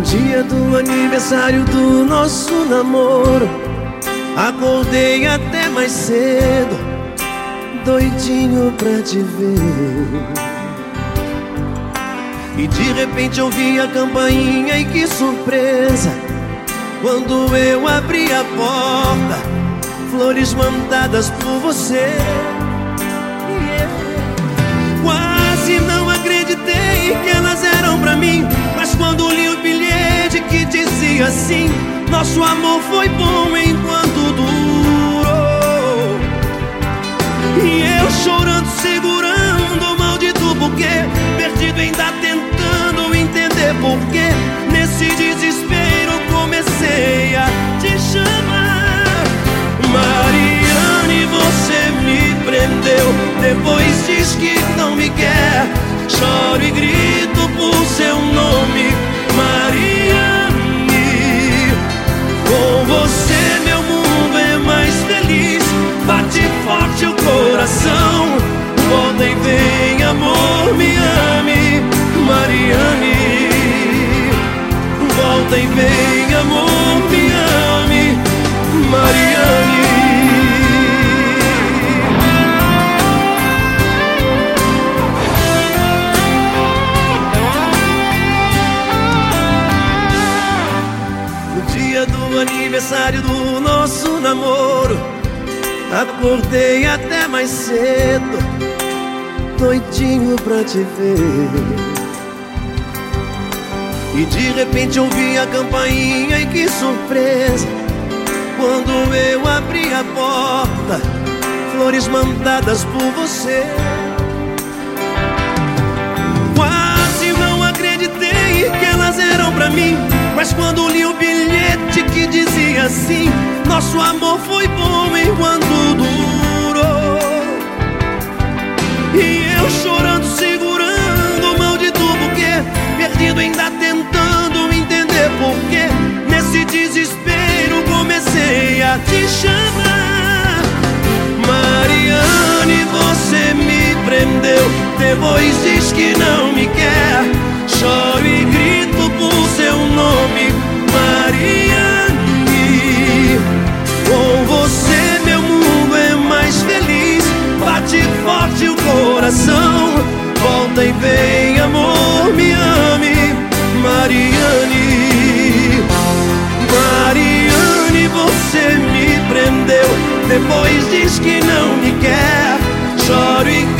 dia do aniversário do nosso namoro. Acordei até mais cedo Doidinho pra te ver. E de repente ouvi a campainha e que surpresa. Quando eu abri a porta Flores mandadas por você assim. Nosso amor foi bom enquanto durou. E eu chorando, segurando o maldito buquê Perdido ainda tentando entender porquê Nesse desespero comecei a te chamar. Mariane, você me prendeu. Depois diz que não me quer. Choro e grito por seu nome amor, me ame Mariane. Volta e vem amor, me ame Mariane. Dia do aniversário do nosso namoro. Acordei até mais cedo Doidinho pra te ver. E de repente ouvi a campainha e que surpresa. Quando eu abri a porta Flores mandadas por você. Quase não acreditei que elas eram pra mim Mas quando li o bilhete que dizia assim Nosso amor foi bom enquanto durou E eu chorando, segurando o maldito buquê Perdido ainda tentando entender porquê Nesse desespero comecei a te chamar. Mariane, você me prendeu Depois diz que não me quer. Choro e grito por seu nome Mariane. Com você meu mundo é mais feliz. Bate forte o coração. Volta e vem amor, me ame Mariane. Mariane, você me prendeu. Depois diz que não me quer. Choro e